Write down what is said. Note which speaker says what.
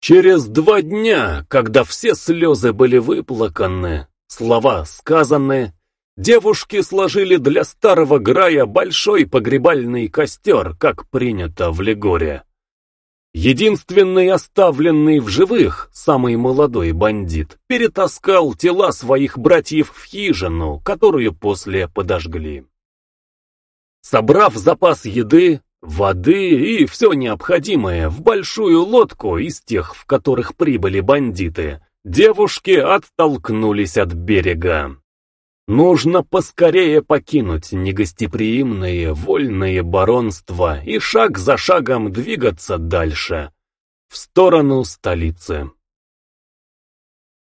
Speaker 1: Через два дня, когда все слезы были выплаканы, слова сказаны, девушки сложили для старого Грая большой погребальный костер, как принято в Легоре. Единственный оставленный в живых, самый молодой бандит, перетаскал тела своих братьев в хижину, которую после подожгли. Собрав запас еды, воды и все необходимое в большую лодку из тех, в которых прибыли бандиты, девушки оттолкнулись от берега. Нужно поскорее покинуть негостеприимные вольные баронства и шаг за шагом двигаться дальше, в сторону столицы.